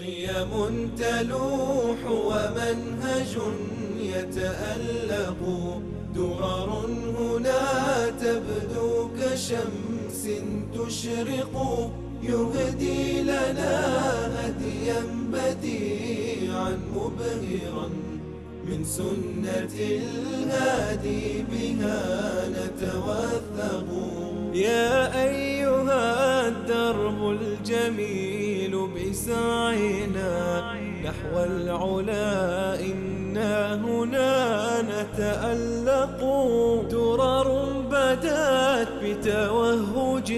قيم تلوح ومنهج يتألق. درر هنا تبدو كشمس تشرق. يهدي لنا هديا بديعا مبهرا. من سنة الهادي بها نتوثق. يا أيها الدرب الجميل بسعينا نحو العلا إنا هنا نتألق. درر بدات بتوهج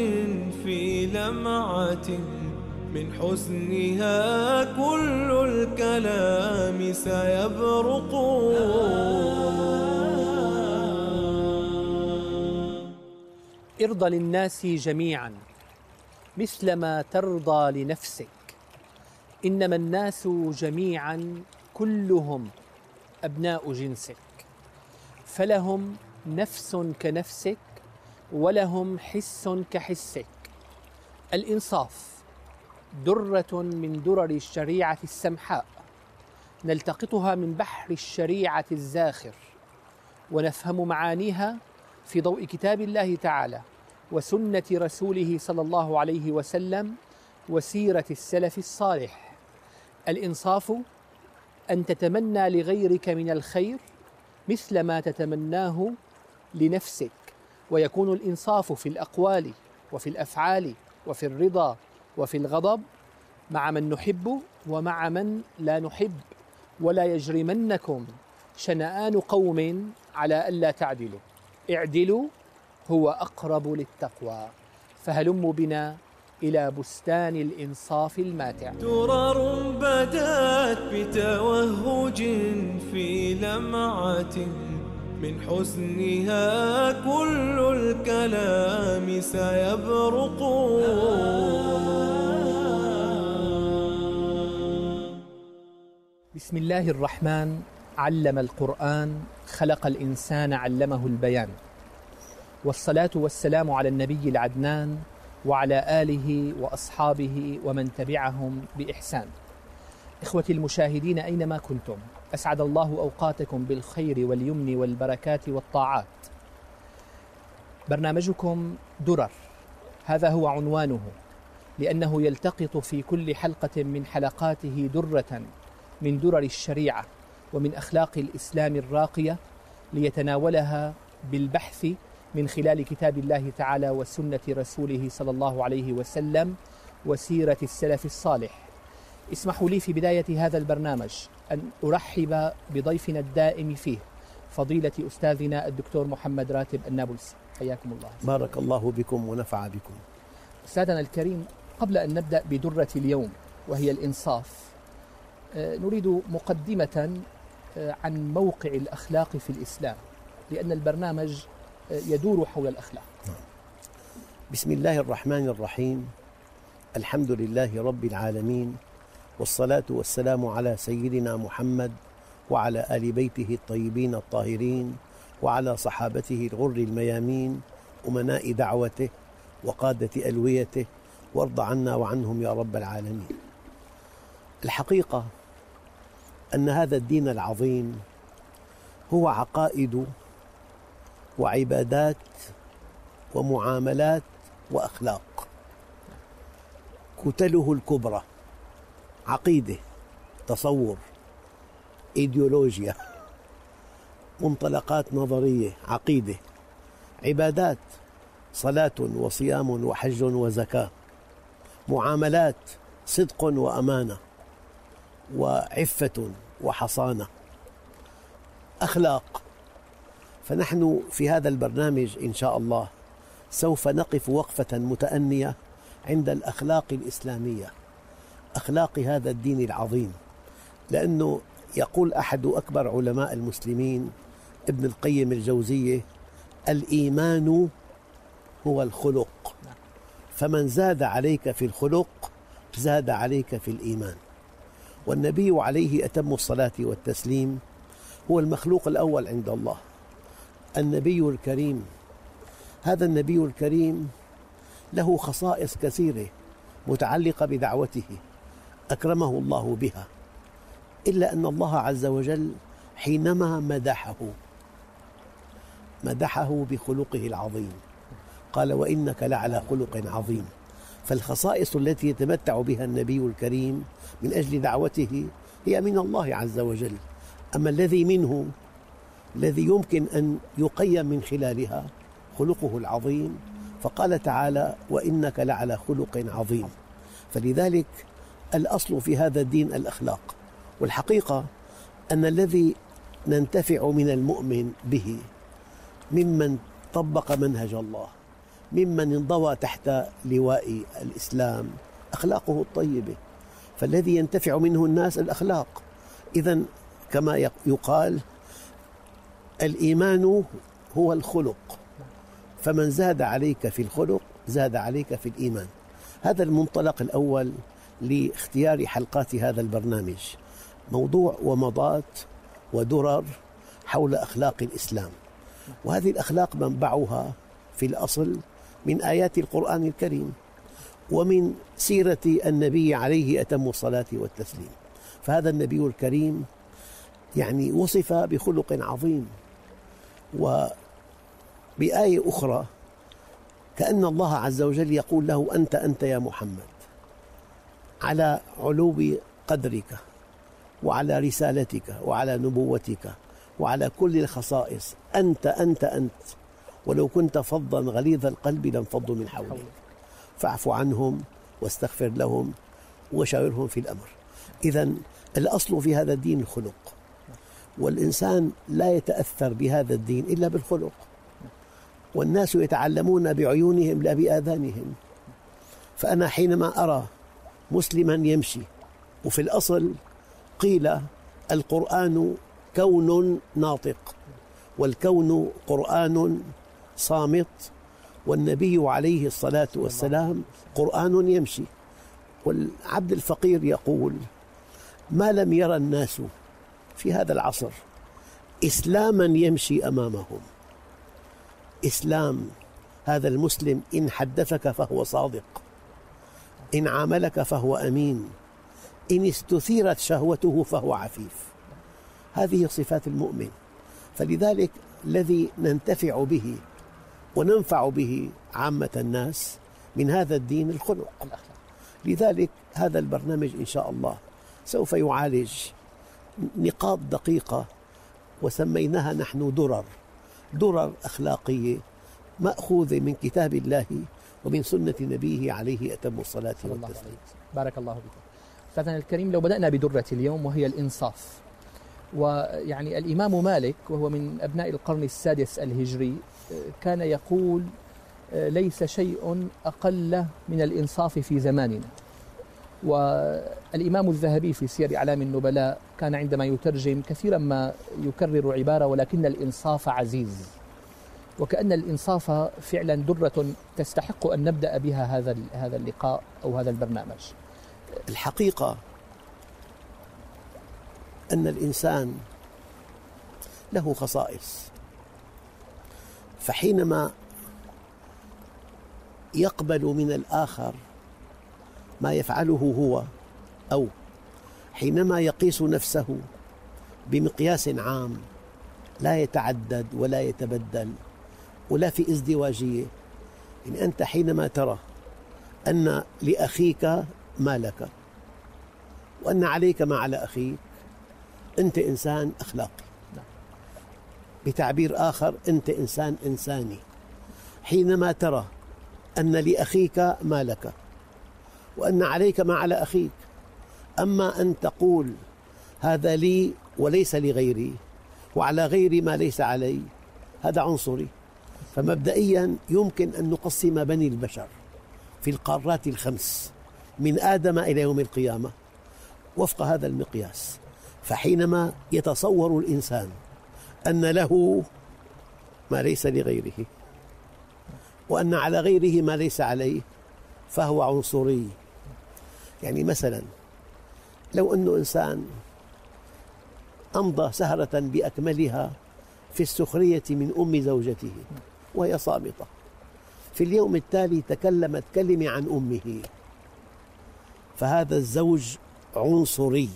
في لمعة. من حسنها كل الكلام سيبرق. ارضى للناس جميعا مثلما ترضى لنفسك. إنما الناس جميعا كلهم أبناء جنسك فلهم نفس كنفسك ولهم حس كحسك. الإنصاف درة من درر الشريعة السمحاء نلتقطها من بحر الشريعة الزاخر ونفهم معانيها في ضوء كتاب الله تعالى وسنة رسوله صلى الله عليه وسلم وسيرة السلف الصالح. الإنصاف أن تتمنى لغيرك من الخير مثل ما تتمناه لنفسك. ويكون الإنصاف في الأقوال وفي الأفعال وفي الرضا وفي الغضب مع من نحب ومع من لا نحب. ولا يجرمنكم شنآن قوم على ألا تعدلوا. اعدلوا هو أقرب للتقوى. فهلموا بنا إلى بستان الإنصاف الماتع. درر بدأت بتوهج في لمعة. من حسنها كل الكلام سيبرق. بسم الله الرحمن علم القرآن خلق الإنسان علمه البيان. والصلاة والسلام على النبي العدنان وعلى آله وأصحابه ومن تبعهم بإحسان. إخوتي المشاهدين أينما كنتم؟ أسعد الله أوقاتكم بالخير واليمن والبركات والطاعات. برنامجكم درر. هذا هو عنوانه. لأنه يلتقط في كل حلقة من حلقاته درة من درر الشريعة ومن أخلاق الإسلام الراقية ليتناولها بالبحث من خلال كتاب الله تعالى وسنة رسوله صلى الله عليه وسلم وسيرة السلف الصالح. اسمحوا لي في بداية هذا البرنامج أن أرحب بضيفنا الدائم فيه فضيلة أستاذنا الدكتور محمد راتب النابلسي. حياكم الله. بارك الله بكم ونفع بكم. أستاذنا الكريم قبل أن نبدأ بدرة اليوم وهي الإنصاف آه، نريد مقدمة آه، عن موقع الأخلاق في الإسلام لأن البرنامج يدور حول الأخلاق. بسم الله الرحمن الرحيم. الحمد لله رب العالمين والصلاة والسلام على سيدنا محمد وعلى آل بيته الطيبين الطاهرين وعلى صحابته الغر الميامين أمناء دعوته وقادة ألويته وارض عنا وعنهم يا رب العالمين. الحقيقة أن هذا الدين العظيم هو عقائد وعبادات ومعاملات وأخلاق. كتله الكبرى عقيدة تصور إيديولوجيا منطلقات نظرية عقيدة عبادات صلاة وصيام وحج وزكاة معاملات صدق وأمانة وعفة وحصانة أخلاق فنحن في هذا البرنامج إن شاء الله سوف نقف وقفة متأنية عند الأخلاق الإسلامية أخلاق هذا الدين العظيم. لأنه يقول أحد أكبر علماء المسلمين ابن القيم الجوزية الإيمان هو الخلق. فمن زاد عليك في الخلق زاد عليك في الإيمان. والنبي عليه أتم الصلاة والتسليم هو المخلوق الأول عند الله. النبي الكريم. هذا النبي الكريم له خصائص كثيرة متعلقة بدعوته أكرمه الله بها إلا أن الله عز وجل حينما مدحه مدحه بخلقه العظيم. قال وإنك لعلى خلق عظيم. فالخصائص التي يتمتع بها النبي الكريم من أجل دعوته هي من الله عز وجل. أما الذي منه الذي يمكن أن يقيم من خلالها خلقه العظيم فقال تعالى وإنك لعلى خلق عظيم. فلذلك الأصل في هذا الدين الأخلاق والحقيقة أن الذي ننتفع من المؤمن به ممن طبق منهج الله ممن انضوى تحت لواء الإسلام أخلاقه الطيبة. فالذي ينتفع منه الناس الأخلاق. إذا كما يقال الإيمان هو الخلق. فمن زاد عليك في الخلق زاد عليك في الإيمان. هذا المنطلق الأول لاختيار حلقات هذا البرنامج. موضوع ومضات ودرر حول أخلاق الإسلام. وهذه الأخلاق منبعها في الأصل من آيات القرآن الكريم ومن سيرة النبي عليه أتم الصلاة والتسليم. فهذا النبي الكريم يعني وصف بخلق عظيم. وبآية أخرى كأن الله عز وجل يقول له أنت أنت يا محمد على علو قدرك وعلى رسالتك وعلى نبوتك وعلى كل الخصائص أنت أنت أنت. ولو كنت فظا غليظ القلب لانفضوا من حولك. فاعف عنهم واستغفر لهم وشاورهم في الأمر. إذا الأصل في هذا الدين الخلق. والإنسان لا يتأثر بهذا الدين إلا بالخلق. والناس يتعلمون بعيونهم لا بآذانهم. فأنا حينما أرى مسلما يمشي وفي الأصل قيل القرآن كون ناطق والكون قرآن صامت والنبي عليه الصلاة والسلام قرآن يمشي. والعبد الفقير يقول ما لم يرى الناس في هذا العصر. إسلاما يمشي أمامهم. إسلام هذا المسلم إن حدثك فهو صادق. إن عاملك فهو أمين. إن استثيرت شهوته فهو عفيف. هذه صفات المؤمن. فلذلك الذي ننتفع به وننفع به عامة الناس من هذا الدين الخلق. لذلك هذا البرنامج إن شاء الله سوف يعالج نقاط دقيقة وسميناها نحن درر درر أخلاقية مأخوذة من كتاب الله ومن سنة نبيه عليه أتم الصلاة والتسليم. بارك الله فيك. أستاذنا الكريم لو بدأنا بدرة اليوم وهي الإنصاف ويعني الإمام مالك وهو من أبناء القرن السادس الهجري كان يقول ليس شيء أقل من الإنصاف في زماننا. والإمام الذهبي في سير أعلام النبلاء كان عندما يترجم كثيرا ما يكرر عبارة ولكن الإنصاف عزيز. وكأن الإنصاف فعلا درة تستحق أن نبدأ بها هذا هذا اللقاء أو هذا البرنامج. الحقيقة أن الإنسان له خصائص. فحينما يقبل من الآخر ما يفعله هو أو حينما يقيس نفسه بمقياس عام لا يتعدد ولا يتبدل ولا في ازدواجية. يعني أنت حينما ترى أن لأخيك ما لك وأن عليك ما على أخيك أنت إنسان أخلاقي. بتعبير آخر أنت إنسان إنساني. حينما ترى أن لأخيك ما لك وأن عليك ما على أخيك. أما أن تقول هذا لي وليس لغيري وعلى غيري ما ليس علي هذا عنصري. فمبدئيا يمكن أن نقسم بني البشر في القارات الخمس من آدم إلى يوم القيامة وفق هذا المقياس. فحينما يتصور الإنسان أن له ما ليس لغيره وأن على غيره ما ليس عليه فهو عنصري. يعني مثلا لو أنه إنسان أمضى سهرة بأكملها في السخرية من أم زوجته وهي صامتة. في اليوم التالي تكلمت كلمة عن أمه. فهذا الزوج عنصري.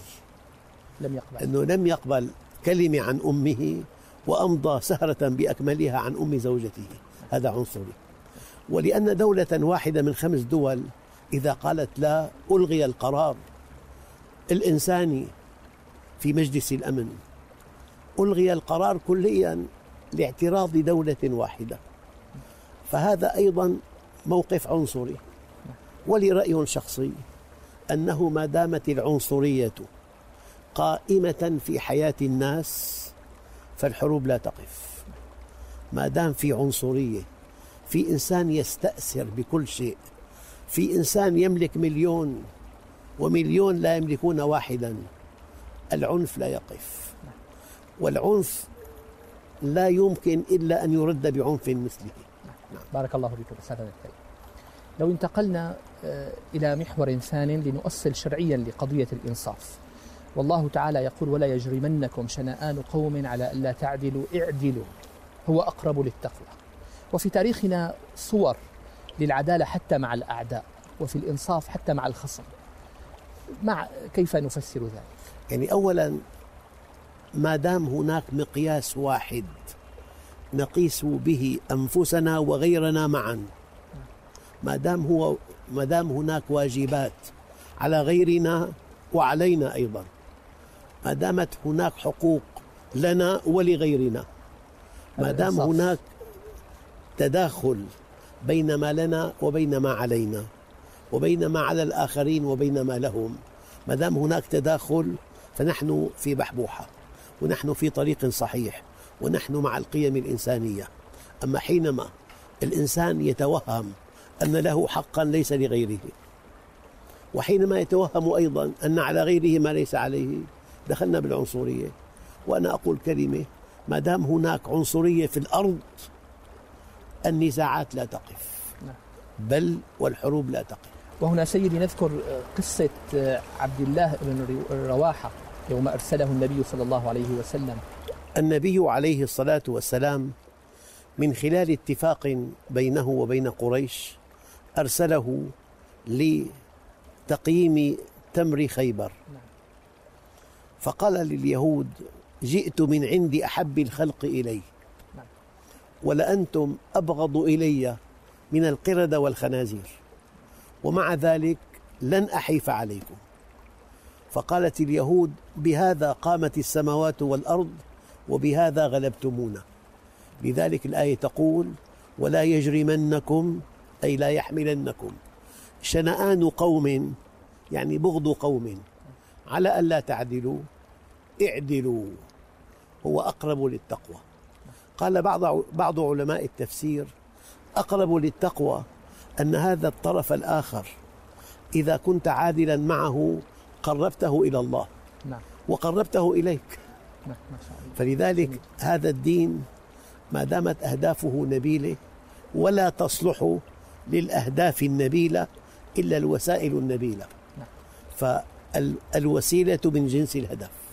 لم يقبل. أنه لم يقبل كلمة عن أمه وأمضى سهرة بأكملها عن أم زوجته. هذا عنصري. ولأن دولة واحدة من خمس دول إذا قالت لا ألغي القرار الإنساني في مجلس الأمن. ألغي القرار كليا لاعتراض دولة واحدة. فهذا أيضا موقف عنصري. ولي رأي شخصي أنه ما دامت العنصرية قائمة في حياة الناس فالحروب لا تقف. ما دام في عنصرية في إنسان يستأثر بكل شيء في إنسان يملك مليون ومليون لا يملكون واحدا العنف لا يقف. والعنف لا يمكن إلا أن يرد بعنف مثله. بارك الله فيكم أستاذ الكريم. لو انتقلنا آه، إلى محور ثان لنؤصل شرعيا لقضية الإنصاف. والله تعالى يقول ولا يجرمنكم شنآن قوم على ألا تعدلوا اعدلوا. هو أقرب للتقوى. وفي تاريخنا صور للعدالة حتى مع الأعداء وفي الإنصاف حتى مع الخصم. مع كيف نفسر ذلك؟ يعني أولا ما دام هناك مقياس واحد نقيس به أنفسنا وغيرنا معا ما دام هو ما دام هناك واجبات على غيرنا وعلينا أيضا ما دامت هناك حقوق لنا ولغيرنا ما دام هناك تداخل بين ما لنا وبين ما علينا وبين ما على الآخرين وبين ما لهم. ما دام هناك تداخل فنحن في بحبوحة ونحن في طريق صحيح ونحن مع القيم الإنسانية. أما حينما الإنسان يتوهم أن له حقا ليس لغيره وحينما يتوهم أيضا أن على غيره ما ليس عليه دخلنا بالعنصرية. وأنا أقول كلمة ما دام هناك عنصرية في الأرض النزاعات لا تقف. نعم. بل والحروب لا تقف. وهنا سيدي نذكر قصة عبد الله بن رواحة يوم أرسله النبي صلى الله عليه وسلم. النبي عليه الصلاة والسلام من خلال اتفاق بينه وبين قريش أرسله لتقييم تمر خيبر. نعم. فقال لليهود جئت من عند أحب الخلق إلي. ولأنتم أبغض إلي من القردة والخنازير. ومع ذلك لن أحيف عليكم. فقالت اليهود بهذا قامت السماوات والأرض وبهذا غلبتمونا. لذلك الآية تقول ولا يجرمنكم أي لا يحملنكم. شنآن قوم يعني بغض قوم. على ألا تعدلوا اعدلوا. هو أقرب للتقوى. قال بعض بعض علماء التفسير أقرب للتقوى أن هذا الطرف الآخر إذا كنت عادلا معه قربته إلى الله نعم. وقربته إليك نعم. فلذلك هذا الدين ما دامت أهدافه نبيلة ولا تصلح للأهداف النبيلة إلا الوسائل النبيلة نعم. فالوسيلة من جنس الهدف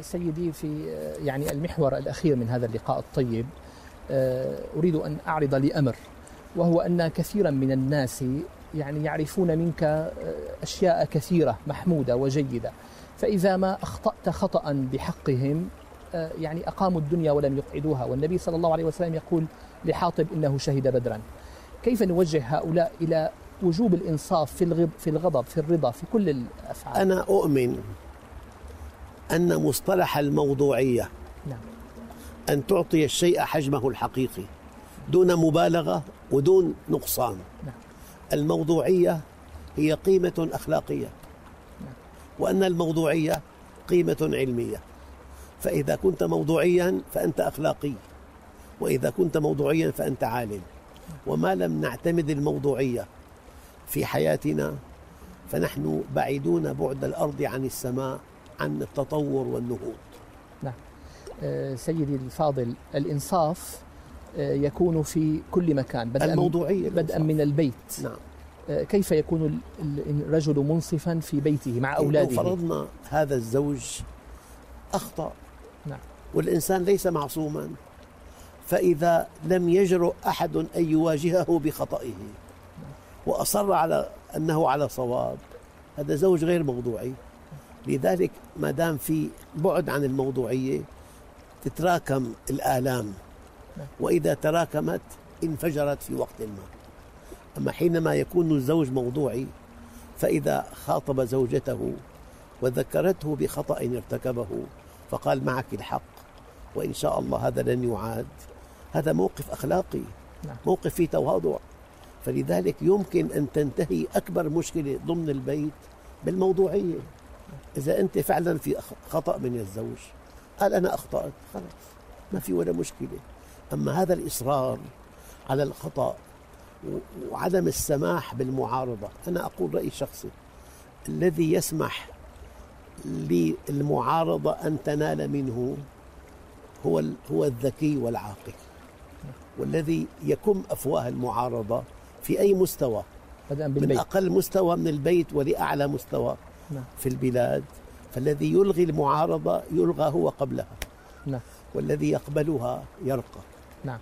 سيدي في آه، يعني المحور الأخير من هذا اللقاء الطيب آه، أريد أن أعرض لأمر وهو أن كثيرا من الناس يعني يعرفون منك أشياء كثيرة محمودة وجيدة. فإذا ما أخطأت خطأ بحقهم يعني أقاموا الدنيا ولم يقعدوها. والنبي صلى الله عليه وسلم يقول لحاطب إنه شهد بدرا. كيف نوجه هؤلاء إلى وجوب الإنصاف في في الغضب في الرضا في كل الأفعال؟ أنا أؤمن أن مصطلح الموضوعية نعم. أن تعطي الشيء حجمه الحقيقي دون مبالغة ودون نقصان نعم. الموضوعية هي قيمة أخلاقية نعم. وأن الموضوعية قيمة علمية فإذا كنت موضوعيا فأنت أخلاقي وإذا كنت موضوعيا فأنت عالم وما لم نعتمد الموضوعية في حياتنا فنحن بعيدون بعد الأرض عن السماء عن التطور والنهوض. نعم. آه، سيدي الفاضل الإنصاف آه، يكون في كل مكان بدءا الموضوعية بدءا من البيت. نعم. آه، كيف يكون الرجل منصفا في بيته مع أولاده؟ لو فرضنا هذا الزوج أخطأ. نعم. والإنسان ليس معصوما فإذا لم يجرؤ أحد أن يواجهه بخطئه نعم. وأصر على أنه على صواب هذا زوج غير موضوعي. لذلك ما دام في بعد عن الموضوعية تتراكم الآلام. وإذا تراكمت انفجرت في وقت ما. أما حينما يكون الزوج موضوعي فإذا خاطب زوجته وذكرته بخطأ ارتكبه فقال معك الحق وإن شاء الله هذا لن يعاد. هذا موقف أخلاقي نعم. موقف فيه تواضع. فلذلك يمكن أن تنتهي أكبر مشكلة ضمن البيت بالموضوعية. إذا أنت فعلا في خطأ من الزوج قال أنا أخطأت خلاص ما في ولا مشكلة. أما هذا الإصرار على الخطأ وعدم السماح بالمعارضة أنا أقول رأي شخصي الذي يسمح للمعارضة أن تنال منه هو هو الذكي والعاقل. والذي يكم أفواه المعارضة في أي مستوى؟ من أقل مستوى من البيت ولأعلى مستوى. نعم. في البلاد فالذي يلغي المعارضة يلغى هو قبلها نعم. والذي يقبلها يرقى نعم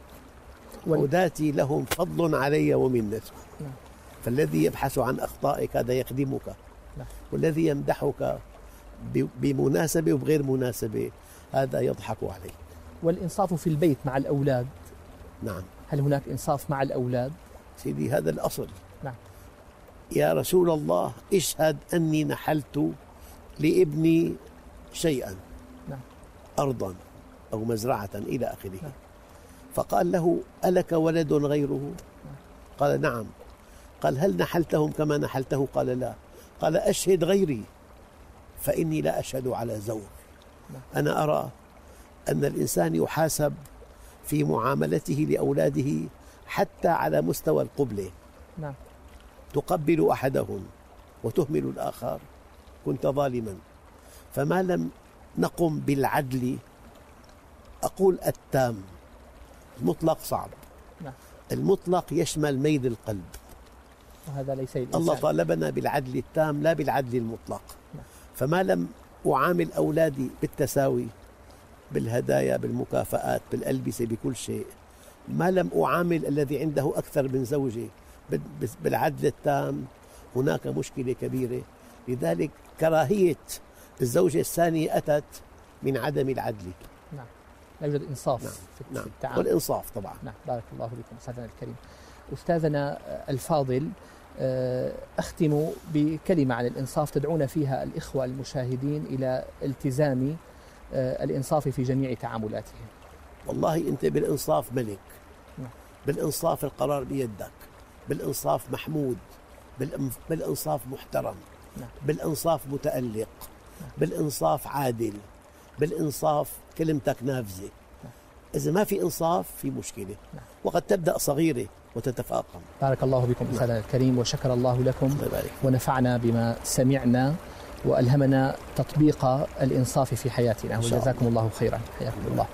وذاتي لهم فضل علي ومنته نعم. فالذي يبحث عن أخطائك هذا يخدمك نعم. والذي يمدحك بمناسبة وبغير مناسبة هذا يضحك عليك والإنصاف في البيت مع الأولاد نعم هل هناك إنصاف مع الأولاد؟ سيدي هذا الأصل نعم يا رسول الله اشهد أني نحلت لابني شيئا نعم. أرضا أو مزرعة إلى آخره نعم. فقال له ألك ولد غيره نعم. قال نعم قال هل نحلتهم كما نحلته قال لا قال أشهد غيري فإني لا أشهد على زور نعم. أنا أرى أن الإنسان يحاسب في معاملته لأولاده حتى على مستوى القبلة نعم. تقبل أحدهم وتهمل الآخر كنت ظالما فما لم نقم بالعدل أقول التام المطلق صعب نعم. المطلق يشمل ميل القلب وهذا ليس الإنسان. الله طالبنا بالعدل التام لا بالعدل المطلق نعم. فما لم أعامل أولادي بالتساوي بالهدايا بالمكافآت بالألبسة بكل شيء ما لم أعامل الذي عنده أكثر من زوجة بالعدل التام هناك مشكلة كبيرة. لذلك كراهية الزوجة الثانية أتت من عدم العدل. نعم. لا يوجد إنصاف نعم. في نعم. التعامل. والإنصاف طبعا. نعم. بارك الله فيكم أستاذنا الكريم. أستاذنا الفاضل آه، أختم بكلمة عن الإنصاف. تدعون فيها الإخوة المشاهدين إلى التزام آه، الإنصاف في جميع تعاملاتهم والله أنت بالإنصاف ملك. نعم. بالإنصاف القرار بيدك. بالإنصاف محمود بالإنصاف محترم نعم. بالإنصاف متألق نعم. بالإنصاف عادل بالإنصاف كلمتك نافذة. نعم. إذا ما في إنصاف في مشكلة. وقد تبدأ صغيرة وتتفاقم. بارك الله بكم أستاذنا الكريم وشكر الله لكم ونفعنا بما سمعنا وألهمنا تطبيق الإنصاف في حياتنا. وجزاكم الله خيرا. حياكم الله.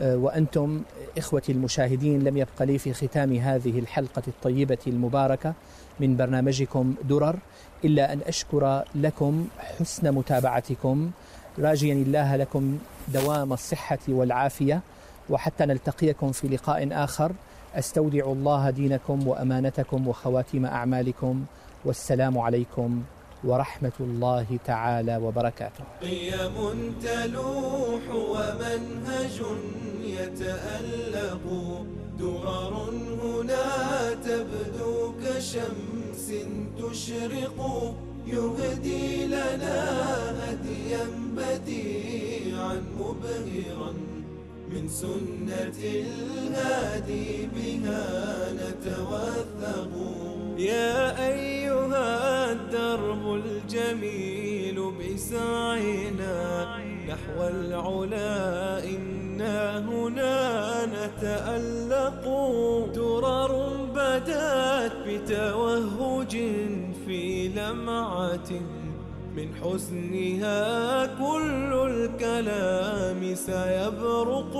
وأنتم إخوتي المشاهدين لم يبق لي في ختام هذه الحلقة الطيبة المباركة من برنامجكم درر إلا أن أشكر لكم حسن متابعتكم. راجيا الله لكم دوام الصحة والعافية وحتى نلتقيكم في لقاء آخر. أستودع الله دينكم وأمانتكم وخواتيم أعمالكم والسلام عليكم ورحمة الله تعالى وبركاته. قيم تلوح ومنهج يتألق. درر هنا تبدو كشمس تشرق. يهدي لنا هديا بديعا مبهرا. من سنة الهادي بها نتوثق. يا أيها الدرب الجميل بسعينا نحو العلا إنا هنا نتألق. درر بدات بتوهج في لمعة. من حسنها كل الكلام سيبرق.